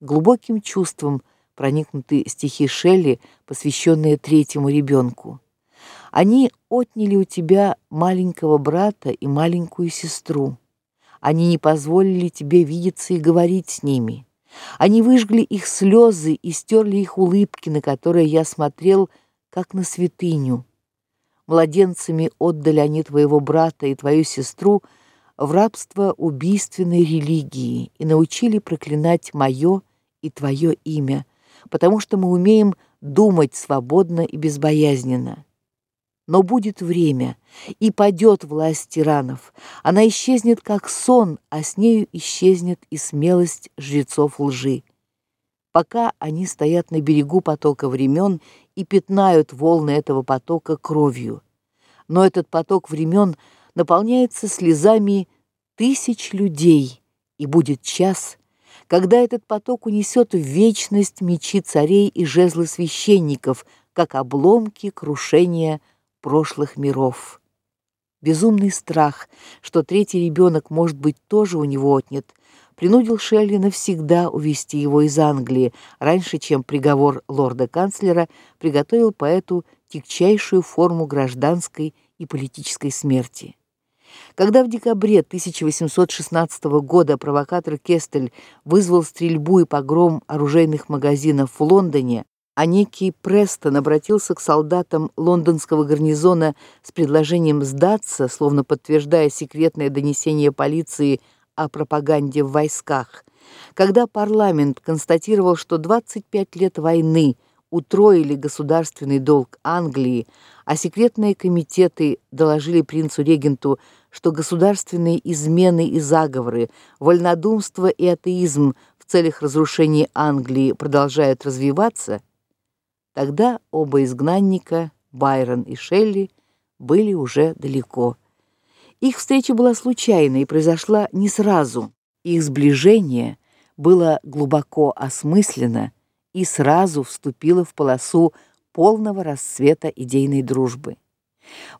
Глубоким чувством проникнуты стихи Шелли, посвященные третьему ребенку. Они отняли у тебя маленького брата и маленькую сестру. Они не позволили тебе видеться и говорить с ними. Они выжгли их слезы и стерли их улыбки, на которые я смотрел, как на святыню. Младенцами отдали они твоего брата и твою сестру в рабство убийственной религии и научили проклинать мое и твое имя, потому что мы умеем думать свободно и безбоязненно. Но будет время, и падет власть тиранов. Она исчезнет как сон, а с нею исчезнет и смелость жрецов лжи. Пока они стоят на берегу потока времен и пятнают волны этого потока кровью. Но этот поток времен наполняется слезами тысяч людей, и будет час, когда этот поток унесет в вечность мечи царей и жезлы священников, как обломки крушения прошлых миров. Безумный страх, что третий ребенок может быть тоже у него отнят, принудил Шелли навсегда увезти его из Англии, раньше, чем приговор лорда-канцлера приготовил поэту тягчайшую форму гражданской и политической смерти. Когда в декабре 1816 года провокатор Кестель вызвал стрельбу и погром оружейных магазинов в Лондоне, а некий Престон обратился к солдатам лондонского гарнизона с предложением сдаться, словно подтверждая секретное донесение полиции о пропаганде в войсках. Когда парламент констатировал, что 25 лет войны утроили государственный долг Англии, а секретные комитеты доложили принцу-регенту, что государственные измены и заговоры, вольнодумство и атеизм в целях разрушения Англии продолжают развиваться, Тогда оба изгнанника, Байрон и Шелли, были уже далеко. Их встреча была случайной и произошла не сразу. Их сближение было глубоко осмысленно и сразу вступило в полосу полного расцвета идейной дружбы.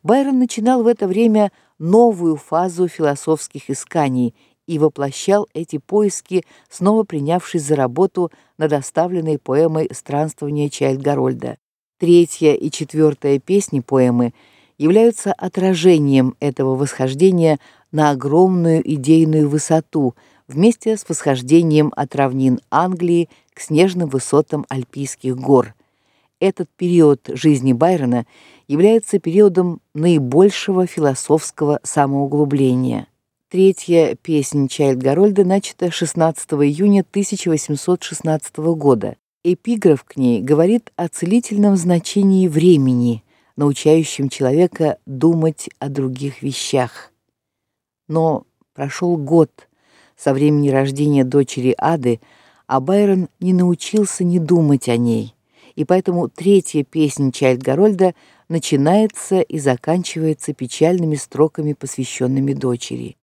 Байрон начинал в это время новую фазу философских исканий и воплощал эти поиски, снова принявшись за работу над оставленной поэмой Странствование Чайльд-Гарольда. Третья и четвертая песни поэмы являются отражением этого восхождения на огромную идейную высоту вместе с восхождением от равнин Англии к снежным высотам альпийских гор. Этот период жизни Байрона является периодом наибольшего философского самоуглубления. Третья песня Чайльд-Гарольда начата 16 июня 1816 года. Эпиграф к ней говорит о целительном значении времени, научающем человека думать о других вещах. Но прошел год со времени рождения дочери Ады, а Байрон не научился не думать о ней. И поэтому третья песня Чайльд-Гарольда начинается и заканчивается печальными строками, посвященными дочери.